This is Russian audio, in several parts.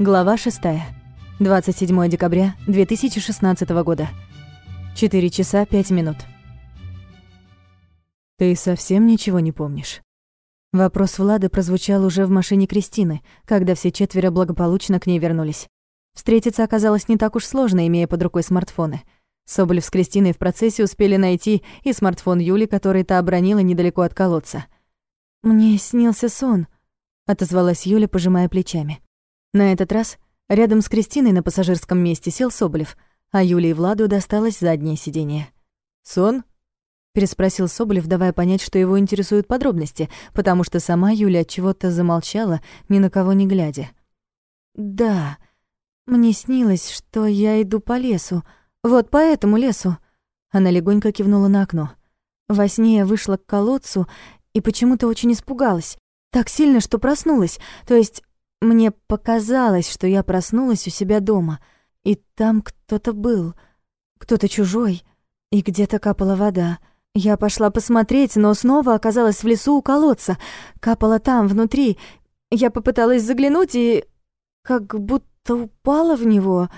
Глава 6. 27 декабря 2016 года. 4 часа 5 минут. «Ты совсем ничего не помнишь?» Вопрос Влады прозвучал уже в машине Кристины, когда все четверо благополучно к ней вернулись. Встретиться оказалось не так уж сложно, имея под рукой смартфоны. Соболев с Кристиной в процессе успели найти и смартфон Юли, который та обронила недалеко от колодца. «Мне снился сон», — отозвалась Юля, пожимая плечами. На этот раз рядом с Кристиной на пассажирском месте сел Соболев, а Юле и Владу досталось заднее сиденье. «Сон?» — переспросил Соболев, давая понять, что его интересуют подробности, потому что сама Юля от чего-то замолчала, ни на кого не глядя. «Да, мне снилось, что я иду по лесу, вот по этому лесу». Она легонько кивнула на окно. Во сне я вышла к колодцу и почему-то очень испугалась. Так сильно, что проснулась. То есть мне показалось, что я проснулась у себя дома, и там кто-то был, кто-то чужой, и где-то капала вода. Я пошла посмотреть, но снова оказалась в лесу у колодца. Капала там, внутри. Я попыталась заглянуть и как будто упала в него,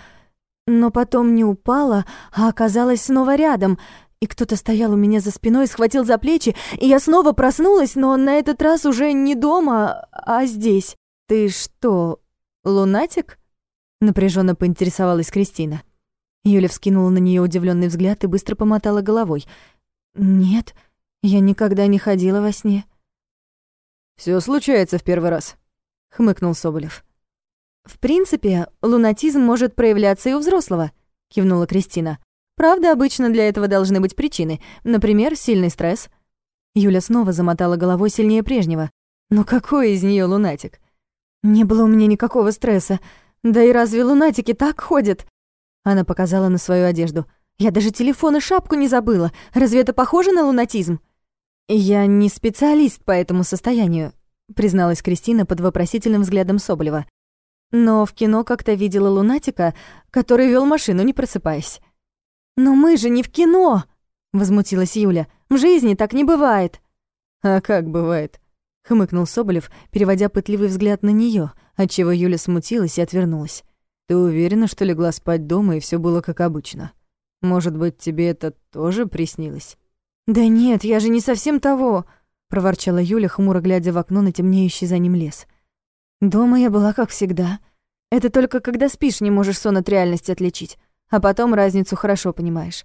но потом не упала, а оказалась снова рядом. И кто-то стоял у меня за спиной, схватил за плечи, и я снова проснулась, но на этот раз уже не дома, а здесь. «Ты что, лунатик?» — напряженно поинтересовалась Кристина. Юля вскинула на нее удивленный взгляд и быстро помотала головой. «Нет, я никогда не ходила во сне». Все случается в первый раз», — хмыкнул Соболев. «В принципе, лунатизм может проявляться и у взрослого», — кивнула Кристина. «Правда, обычно для этого должны быть причины. Например, сильный стресс». Юля снова замотала головой сильнее прежнего. «Но какой из нее лунатик? «Не было у меня никакого стресса. Да и разве лунатики так ходят?» Она показала на свою одежду. «Я даже телефон и шапку не забыла. Разве это похоже на лунатизм?» «Я не специалист по этому состоянию», призналась Кристина под вопросительным взглядом Соболева. «Но в кино как-то видела лунатика, который вел машину, не просыпаясь». «Но мы же не в кино!» — возмутилась Юля. «В жизни так не бывает». «А как бывает?» — хмыкнул Соболев, переводя пытливый взгляд на нее, отчего Юля смутилась и отвернулась. «Ты уверена, что легла спать дома, и все было как обычно? Может быть, тебе это тоже приснилось?» «Да нет, я же не совсем того», — проворчала Юля, хмуро глядя в окно на темнеющий за ним лес. «Дома я была как всегда. Это только когда спишь, не можешь сон от реальности отличить, а потом разницу хорошо понимаешь».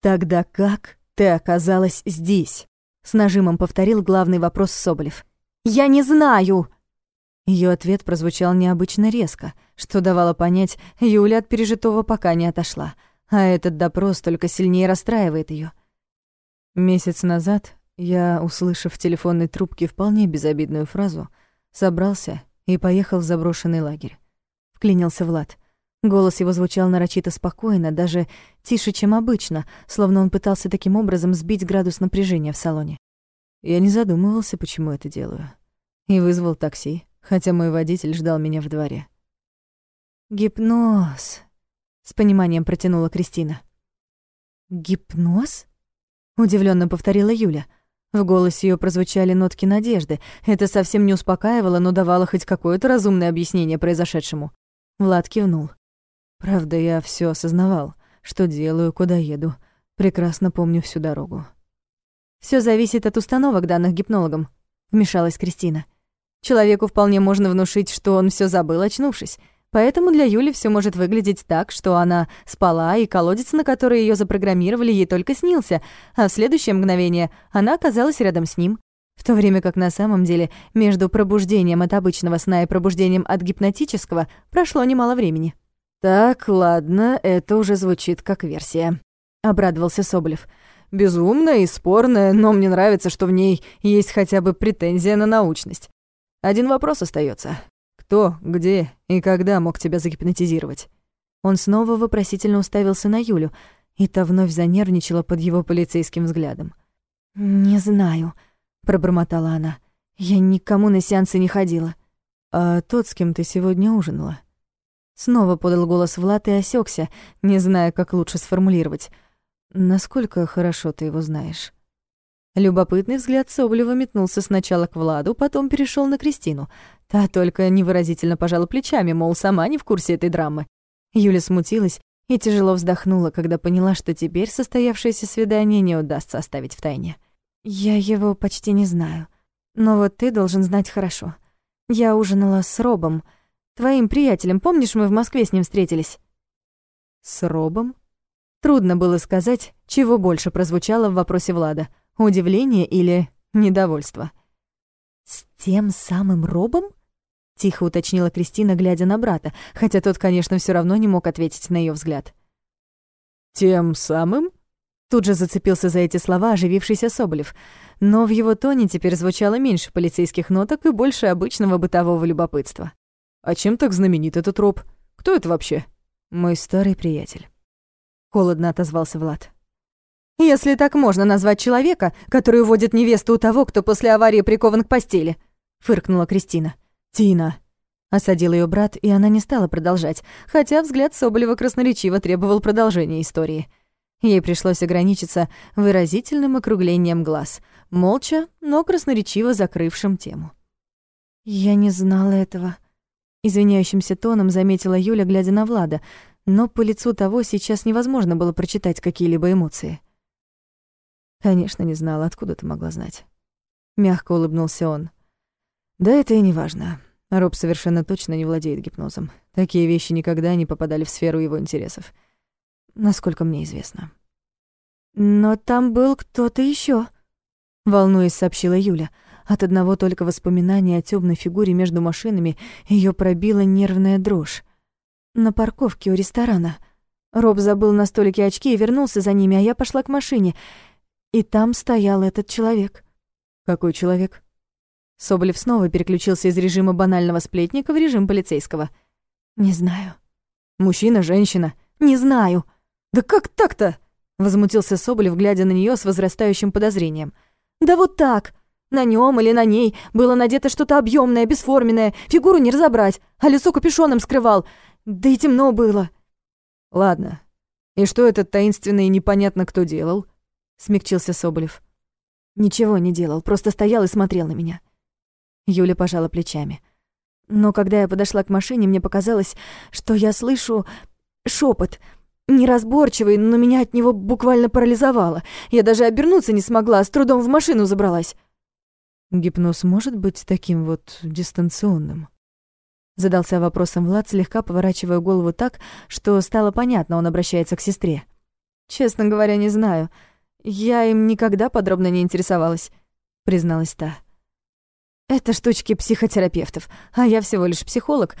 «Тогда как ты оказалась здесь?» С нажимом повторил главный вопрос Соболев. «Я не знаю!» Ее ответ прозвучал необычно резко, что давало понять, Юля от пережитого пока не отошла, а этот допрос только сильнее расстраивает ее. Месяц назад я, услышав в телефонной трубке вполне безобидную фразу, собрался и поехал в заброшенный лагерь. Вклинился Влад. Голос его звучал нарочито спокойно, даже тише, чем обычно, словно он пытался таким образом сбить градус напряжения в салоне. Я не задумывался, почему это делаю. И вызвал такси, хотя мой водитель ждал меня в дворе. «Гипноз», — с пониманием протянула Кристина. «Гипноз?» — удивленно повторила Юля. В голосе ее прозвучали нотки надежды. Это совсем не успокаивало, но давало хоть какое-то разумное объяснение произошедшему. Влад кивнул. Правда, я все осознавал, что делаю, куда еду. Прекрасно помню всю дорогу. Все зависит от установок, данных гипнологом», — вмешалась Кристина. «Человеку вполне можно внушить, что он все забыл, очнувшись. Поэтому для Юли все может выглядеть так, что она спала, и колодец, на который ее запрограммировали, ей только снился, а в следующее мгновение она оказалась рядом с ним. В то время как на самом деле между пробуждением от обычного сна и пробуждением от гипнотического прошло немало времени. «Так, ладно, это уже звучит как версия», — обрадовался Соболев. «Безумная и спорная, но мне нравится, что в ней есть хотя бы претензия на научность. Один вопрос остается: Кто, где и когда мог тебя загипнотизировать?» Он снова вопросительно уставился на Юлю, и та вновь занервничала под его полицейским взглядом. «Не знаю», — пробормотала она. «Я никому на сеансы не ходила». «А тот, с кем ты сегодня ужинала?» Снова подал голос Влад и осекся, не зная, как лучше сформулировать. «Насколько хорошо ты его знаешь?» Любопытный взгляд Соболева метнулся сначала к Владу, потом перешел на Кристину. Та только невыразительно пожала плечами, мол, сама не в курсе этой драмы. Юля смутилась и тяжело вздохнула, когда поняла, что теперь состоявшееся свидание не удастся оставить в тайне. «Я его почти не знаю. Но вот ты должен знать хорошо. Я ужинала с Робом, твоим приятелем. Помнишь, мы в Москве с ним встретились?» «С Робом?» Трудно было сказать, чего больше прозвучало в вопросе Влада — удивление или недовольство. «С тем самым Робом?» Тихо уточнила Кристина, глядя на брата, хотя тот, конечно, все равно не мог ответить на ее взгляд. «Тем самым?» Тут же зацепился за эти слова оживившийся Соболев, но в его тоне теперь звучало меньше полицейских ноток и больше обычного бытового любопытства. «А чем так знаменит этот роб? Кто это вообще?» «Мой старый приятель», — холодно отозвался Влад. «Если так можно назвать человека, который уводит невесту у того, кто после аварии прикован к постели», — фыркнула Кристина. «Тина!» — осадил ее брат, и она не стала продолжать, хотя взгляд Соболева красноречиво требовал продолжения истории. Ей пришлось ограничиться выразительным округлением глаз, молча, но красноречиво закрывшим тему. «Я не знала этого», — извиняющимся тоном заметила Юля, глядя на Влада, но по лицу того сейчас невозможно было прочитать какие-либо эмоции. «Конечно, не знала, откуда ты могла знать». Мягко улыбнулся он. Да это и не важно. Роб совершенно точно не владеет гипнозом. Такие вещи никогда не попадали в сферу его интересов. Насколько мне известно. «Но там был кто-то еще, волнуясь, сообщила Юля. От одного только воспоминания о темной фигуре между машинами ее пробила нервная дрожь. На парковке у ресторана. Роб забыл на столике очки и вернулся за ними, а я пошла к машине. И там стоял этот человек. «Какой человек?» Соболев снова переключился из режима банального сплетника в режим полицейского. «Не знаю». «Мужчина, женщина?» «Не знаю». «Да как так-то?» Возмутился Соболев, глядя на нее с возрастающим подозрением. «Да вот так. На нем или на ней было надето что-то объемное, бесформенное, фигуру не разобрать, а лицо капюшоном скрывал. Да и темно было». «Ладно. И что этот таинственный и непонятно кто делал?» Смягчился Соболев. «Ничего не делал, просто стоял и смотрел на меня». Юля пожала плечами. Но когда я подошла к машине, мне показалось, что я слышу шепот, неразборчивый, но меня от него буквально парализовало. Я даже обернуться не смогла, с трудом в машину забралась. Гипноз может быть таким вот дистанционным? Задался вопросом Влад, слегка поворачивая голову так, что стало понятно, он обращается к сестре. «Честно говоря, не знаю. Я им никогда подробно не интересовалась», — призналась та. Это штучки психотерапевтов, а я всего лишь психолог.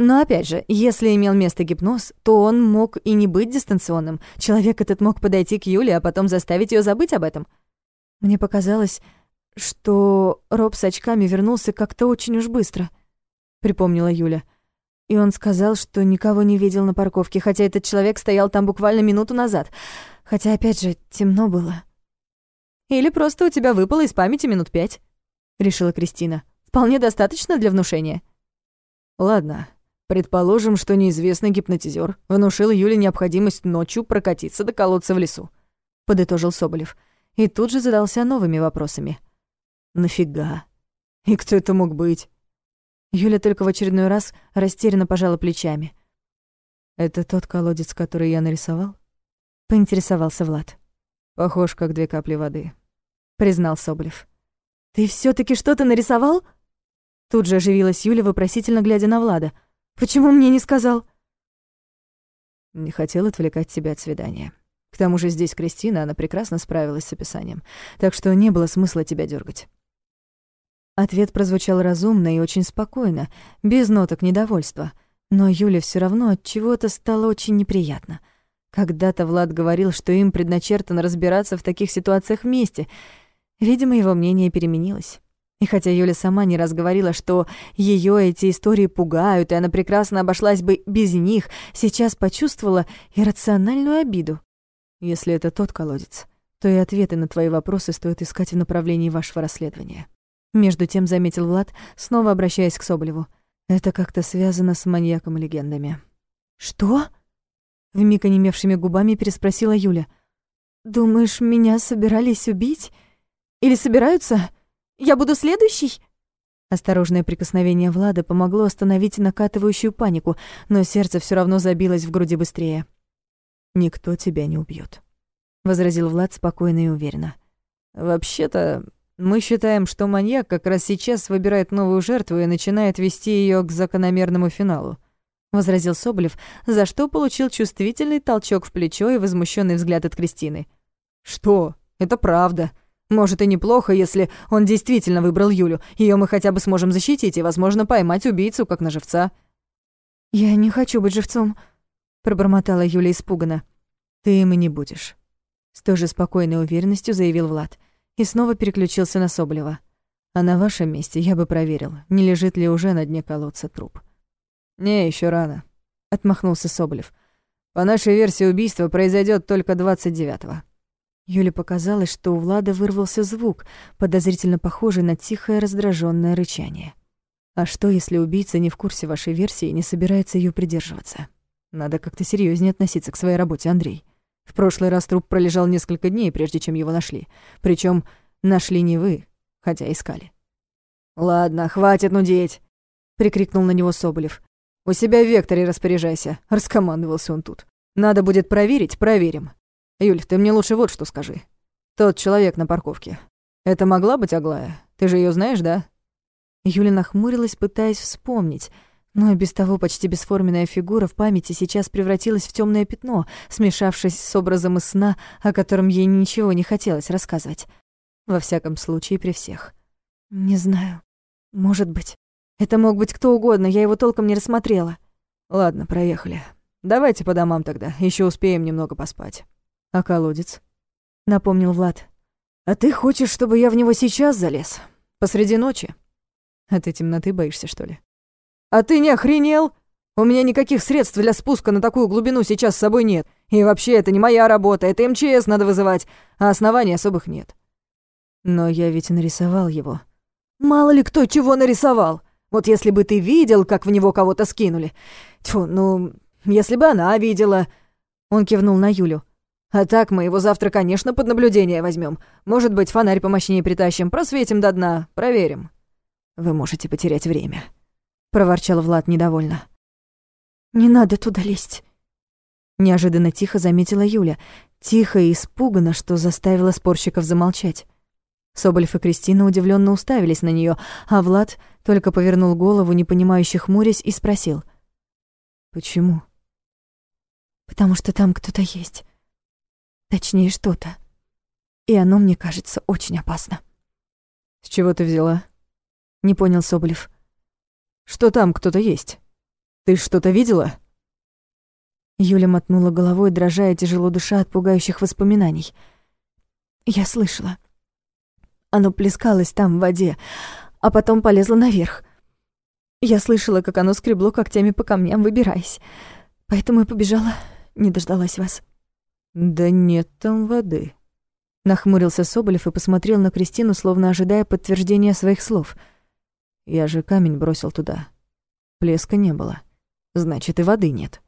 Но опять же, если имел место гипноз, то он мог и не быть дистанционным. Человек этот мог подойти к Юле, а потом заставить ее забыть об этом. Мне показалось, что Роб с очками вернулся как-то очень уж быстро, припомнила Юля. И он сказал, что никого не видел на парковке, хотя этот человек стоял там буквально минуту назад. Хотя, опять же, темно было. Или просто у тебя выпало из памяти минут пять. — решила Кристина. «Вполне достаточно для внушения». «Ладно, предположим, что неизвестный гипнотизер внушил Юле необходимость ночью прокатиться до колодца в лесу», — подытожил Соболев. И тут же задался новыми вопросами. «Нафига? И кто это мог быть?» Юля только в очередной раз растерянно пожала плечами. «Это тот колодец, который я нарисовал?» — поинтересовался Влад. «Похож, как две капли воды», — признал Соболев. «Ты все таки что-то нарисовал?» Тут же оживилась Юля, вопросительно глядя на Влада. «Почему мне не сказал?» Не хотел отвлекать тебя от свидания. К тому же здесь Кристина, она прекрасно справилась с описанием, так что не было смысла тебя дергать. Ответ прозвучал разумно и очень спокойно, без ноток недовольства, но Юле все равно от чего-то стало очень неприятно. Когда-то Влад говорил, что им предначертано разбираться в таких ситуациях вместе — Видимо, его мнение переменилось. И хотя Юля сама не раз говорила, что ее эти истории пугают, и она прекрасно обошлась бы без них, сейчас почувствовала иррациональную обиду. Если это тот колодец, то и ответы на твои вопросы стоит искать в направлении вашего расследования. Между тем заметил Влад, снова обращаясь к Соболеву. Это как-то связано с маньяком и легендами. «Что?» Вмиг онемевшими губами переспросила Юля. «Думаешь, меня собирались убить?» Или собираются? Я буду следующий?» Осторожное прикосновение Влада помогло остановить накатывающую панику, но сердце все равно забилось в груди быстрее. «Никто тебя не убьет, возразил Влад спокойно и уверенно. «Вообще-то, мы считаем, что маньяк как раз сейчас выбирает новую жертву и начинает вести ее к закономерному финалу», — возразил Соболев, за что получил чувствительный толчок в плечо и возмущенный взгляд от Кристины. «Что? Это правда. Может, и неплохо, если он действительно выбрал Юлю. Ее мы хотя бы сможем защитить и, возможно, поймать убийцу, как на живца». «Я не хочу быть живцом», — пробормотала Юля испуганно. «Ты им и не будешь», — с той же спокойной уверенностью заявил Влад и снова переключился на Соболева. «А на вашем месте я бы проверил, не лежит ли уже на дне колодца труп». «Не, еще рано», — отмахнулся Соболев. «По нашей версии убийство произойдет только 29-го». Юле показалось, что у Влада вырвался звук, подозрительно похожий на тихое раздраженное рычание. А что, если убийца не в курсе вашей версии и не собирается ее придерживаться? Надо как-то серьезнее относиться к своей работе, Андрей. В прошлый раз труп пролежал несколько дней, прежде чем его нашли. Причем нашли не вы, хотя искали. «Ладно, хватит нудеть!» — прикрикнул на него Соболев. «У себя в векторе распоряжайся», — раскомандовался он тут. «Надо будет проверить, проверим. Юль, ты мне лучше вот что скажи. Тот человек на парковке. Это могла быть Аглая? Ты же ее знаешь, да?» Юля нахмурилась, пытаясь вспомнить, но без того почти бесформенная фигура в памяти сейчас превратилась в темное пятно, смешавшись с образом из сна, о котором ей ничего не хотелось рассказывать. Во всяком случае, при всех. «Не знаю. Может быть. Это мог быть кто угодно, я его толком не рассмотрела». «Ладно, проехали. Давайте по домам тогда, еще успеем немного поспать». «А колодец?» — напомнил Влад. «А ты хочешь, чтобы я в него сейчас залез? Посреди ночи? А ты темноты боишься, что ли?» «А ты не охренел? У меня никаких средств для спуска на такую глубину сейчас с собой нет. И вообще, это не моя работа, это МЧС надо вызывать, а оснований особых нет». «Но я ведь нарисовал его». «Мало ли кто чего нарисовал. Вот если бы ты видел, как в него кого-то скинули. Тьфу, ну, если бы она видела...» Он кивнул на Юлю. А так мы его завтра, конечно, под наблюдение возьмем. Может быть, фонарь помощнее притащим, просветим до дна, проверим. Вы можете потерять время, проворчал Влад недовольно. Не надо туда лезть. Неожиданно тихо заметила Юля, тихо и испуганно, что заставила спорщиков замолчать. Соболев и Кристина удивленно уставились на нее, а Влад только повернул голову, непонимающе хмурясь, и спросил. «Почему?» «Потому что там кто-то есть. Точнее, что-то. И оно, мне кажется, очень опасно. «С чего ты взяла?» — не понял Соболев. «Что там кто-то есть? Ты что-то видела?» Юля мотнула головой, дрожа и тяжело душа от пугающих воспоминаний. «Я слышала. Оно плескалось там в воде, а потом полезло наверх. Я слышала, как оно скребло когтями по камням, выбираясь. Поэтому и побежала, не дождалась вас». «Да нет там воды», — нахмурился Соболев и посмотрел на Кристину, словно ожидая подтверждения своих слов. «Я же камень бросил туда. Плеска не было. Значит, и воды нет».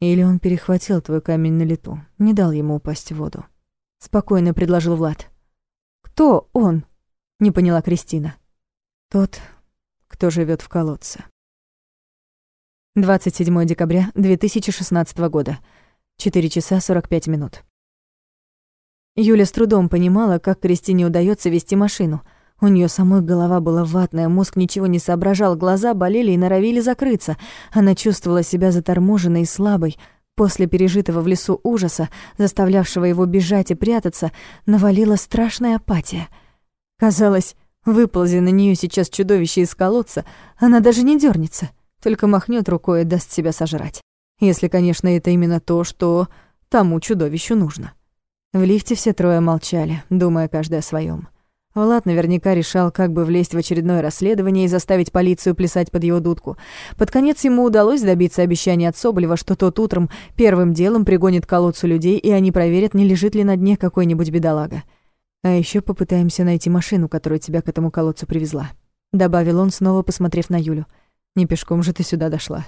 Или он перехватил твой камень на лету, не дал ему упасть в воду. Спокойно предложил Влад. «Кто он?» — не поняла Кристина. «Тот, кто живет в колодце». 27 декабря 2016 года. 4 часа 45 минут. Юля с трудом понимала, как Кристине удается вести машину. У нее самой голова была ватная, мозг ничего не соображал, глаза болели и норовили закрыться. Она чувствовала себя заторможенной и слабой. После пережитого в лесу ужаса, заставлявшего его бежать и прятаться, навалила страшная апатия. Казалось, выползи на нее сейчас чудовище из колодца, она даже не дернется, только махнет рукой и даст себя сожрать. Если, конечно, это именно то, что тому чудовищу нужно. В лифте все трое молчали, думая каждый о своем. Влад наверняка решал, как бы влезть в очередное расследование и заставить полицию плясать под его дудку. Под конец ему удалось добиться обещания от Соболева, что тот утром первым делом пригонит колодцу людей, и они проверят, не лежит ли на дне какой-нибудь бедолага. А еще попытаемся найти машину, которая тебя к этому колодцу привезла», — добавил он, снова посмотрев на Юлю. «Не пешком же ты сюда дошла».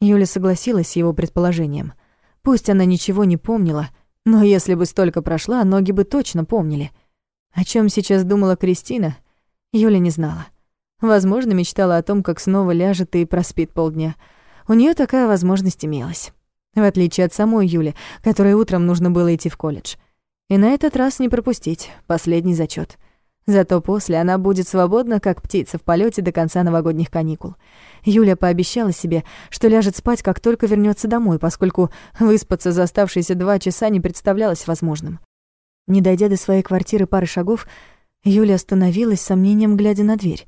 Юля согласилась с его предположением. Пусть она ничего не помнила, но если бы столько прошла, ноги бы точно помнили. О чем сейчас думала Кристина, Юля не знала. Возможно, мечтала о том, как снова ляжет и проспит полдня. У нее такая возможность имелась. В отличие от самой Юли, которой утром нужно было идти в колледж. И на этот раз не пропустить последний зачет. Зато после она будет свободна, как птица в полете до конца новогодних каникул. Юля пообещала себе, что ляжет спать, как только вернется домой, поскольку выспаться за оставшиеся два часа не представлялось возможным. Не дойдя до своей квартиры пары шагов, Юля остановилась с сомнением, глядя на дверь.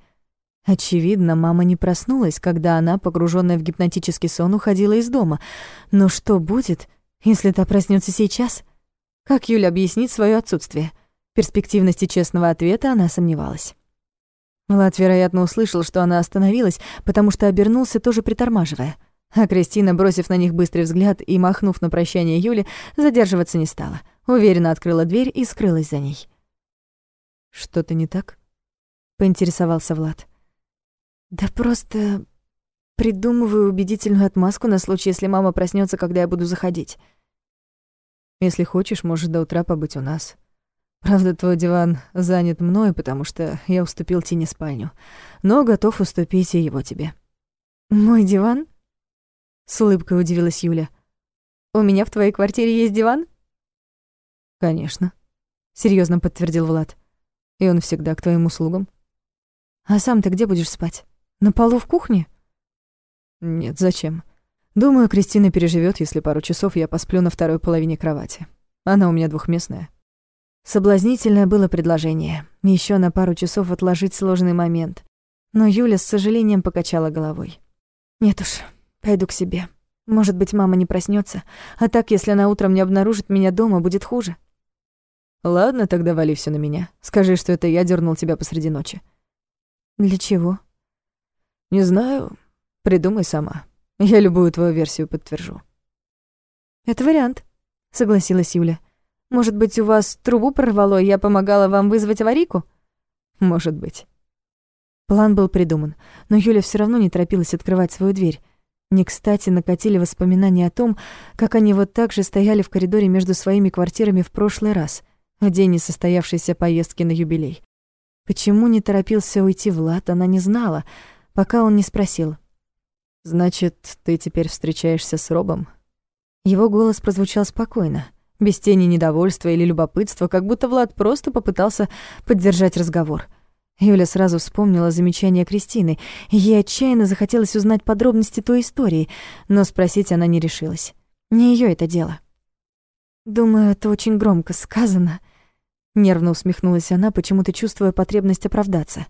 Очевидно, мама не проснулась, когда она, погруженная в гипнотический сон, уходила из дома. Но что будет, если та проснется сейчас? Как Юля объяснит свое отсутствие? перспективности честного ответа она сомневалась. Влад, вероятно, услышал, что она остановилась, потому что обернулся, тоже притормаживая. А Кристина, бросив на них быстрый взгляд и махнув на прощание Юли, задерживаться не стала. Уверенно открыла дверь и скрылась за ней. «Что-то не так?» — поинтересовался Влад. «Да просто придумываю убедительную отмазку на случай, если мама проснется, когда я буду заходить. Если хочешь, можешь до утра побыть у нас. Правда, твой диван занят мной, потому что я уступил Тине спальню, но готов уступить и его тебе». «Мой диван?» — с улыбкой удивилась Юля. «У меня в твоей квартире есть диван?» «Конечно», — серьезно подтвердил Влад. «И он всегда к твоим услугам». «А сам ты где будешь спать? На полу в кухне?» «Нет, зачем? Думаю, Кристина переживет, если пару часов я посплю на второй половине кровати. Она у меня двухместная». Соблазнительное было предложение. Еще на пару часов отложить сложный момент. Но Юля с сожалением покачала головой. «Нет уж, пойду к себе. Может быть, мама не проснется, а так, если она утром не обнаружит меня дома, будет хуже». «Ладно, тогда вали все на меня. Скажи, что это я дернул тебя посреди ночи». «Для чего?» «Не знаю. Придумай сама. Я любую твою версию подтвержу». «Это вариант», — согласилась Юля. Может быть, у вас трубу прорвало, и я помогала вам вызвать аварийку? Может быть. План был придуман, но Юля все равно не торопилась открывать свою дверь. Не кстати накатили воспоминания о том, как они вот так же стояли в коридоре между своими квартирами в прошлый раз, в день несостоявшейся поездки на юбилей. Почему не торопился уйти Влад, она не знала, пока он не спросил. «Значит, ты теперь встречаешься с Робом?» Его голос прозвучал спокойно без тени недовольства или любопытства, как будто Влад просто попытался поддержать разговор. Юля сразу вспомнила замечание Кристины, ей отчаянно захотелось узнать подробности той истории, но спросить она не решилась. Не ее это дело. «Думаю, это очень громко сказано», — нервно усмехнулась она, почему-то чувствуя потребность оправдаться.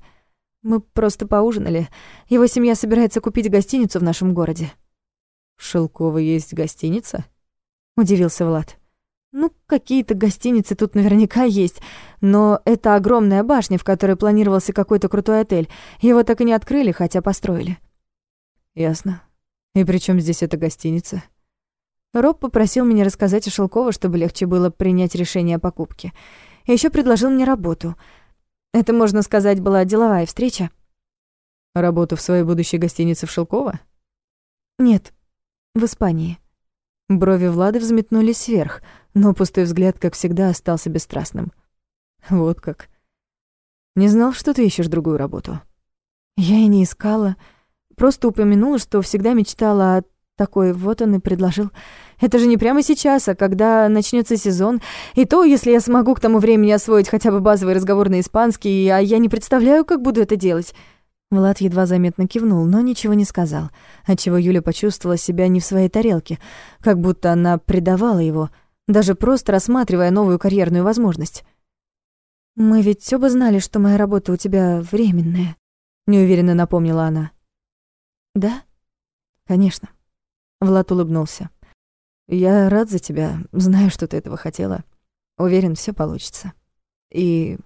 «Мы просто поужинали. Его семья собирается купить гостиницу в нашем городе». «В Шелково есть гостиница?» — удивился Влад. Ну, какие-то гостиницы тут наверняка есть, но это огромная башня, в которой планировался какой-то крутой отель. Его так и не открыли, хотя построили. Ясно. И при чем здесь эта гостиница? Роб попросил меня рассказать о Шелково, чтобы легче было принять решение о покупке. И ещё предложил мне работу. Это, можно сказать, была деловая встреча. Работу в своей будущей гостинице в Шелково? Нет, в Испании. Брови Влады взметнулись вверх — но пустой взгляд, как всегда, остался бесстрастным. Вот как. Не знал, что ты ищешь другую работу. Я и не искала. Просто упомянула, что всегда мечтала о такой. Вот он и предложил. Это же не прямо сейчас, а когда начнется сезон. И то, если я смогу к тому времени освоить хотя бы базовый разговор на испанский, а я не представляю, как буду это делать. Влад едва заметно кивнул, но ничего не сказал, отчего Юля почувствовала себя не в своей тарелке, как будто она предавала его, даже просто рассматривая новую карьерную возможность. «Мы ведь оба знали, что моя работа у тебя временная», — неуверенно напомнила она. «Да? Конечно». Влад улыбнулся. «Я рад за тебя, знаю, что ты этого хотела. Уверен, все получится. И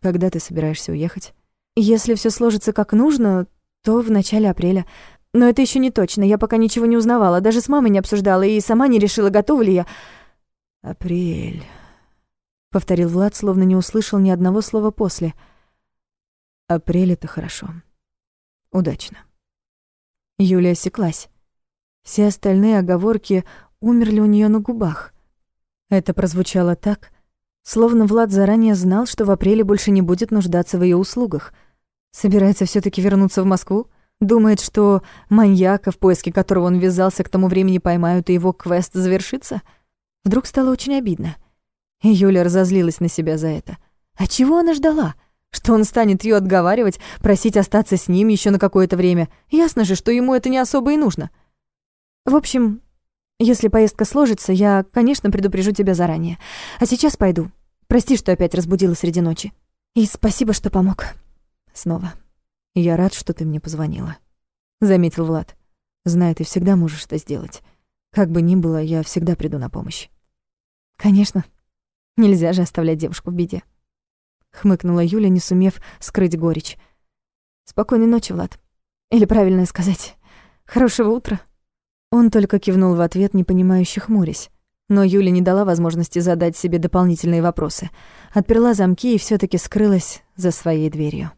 когда ты собираешься уехать?» «Если все сложится как нужно, то в начале апреля. Но это еще не точно, я пока ничего не узнавала, даже с мамой не обсуждала и сама не решила, готова ли я...» «Апрель», — повторил Влад, словно не услышал ни одного слова после. «Апрель — это хорошо. Удачно». Юлия осеклась. Все остальные оговорки умерли у нее на губах. Это прозвучало так, словно Влад заранее знал, что в апреле больше не будет нуждаться в ее услугах. Собирается все таки вернуться в Москву? Думает, что маньяка, в поиске которого он ввязался, к тому времени поймают, и его квест завершится? Вдруг стало очень обидно. И Юля разозлилась на себя за это. А чего она ждала? Что он станет ее отговаривать, просить остаться с ним еще на какое-то время? Ясно же, что ему это не особо и нужно. В общем, если поездка сложится, я, конечно, предупрежу тебя заранее. А сейчас пойду. Прости, что опять разбудила среди ночи. И спасибо, что помог. Снова. Я рад, что ты мне позвонила. Заметил Влад. Знай, ты всегда можешь это сделать. Как бы ни было, я всегда приду на помощь. Конечно. Нельзя же оставлять девушку в беде. Хмыкнула Юля, не сумев скрыть горечь. Спокойной ночи, Влад. Или правильно сказать, хорошего утра. Он только кивнул в ответ, не понимающе хмурясь. Но Юля не дала возможности задать себе дополнительные вопросы. Отперла замки и все таки скрылась за своей дверью.